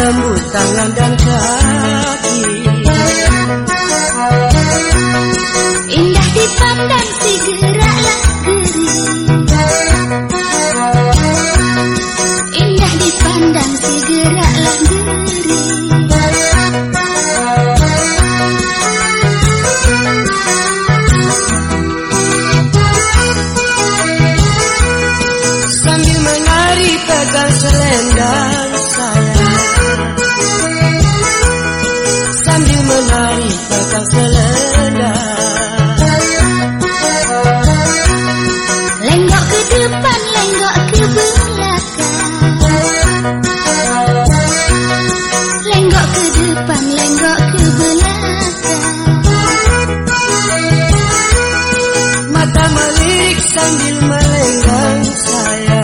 lembut tangan dan kaki. Indah dipandang sambil melenggang sayang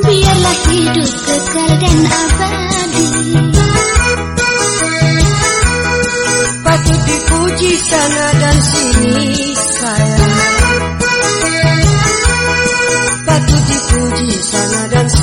Biarlah hidup kekal abadi. Sana dan sini sayang. Patut dipuji sana dan sini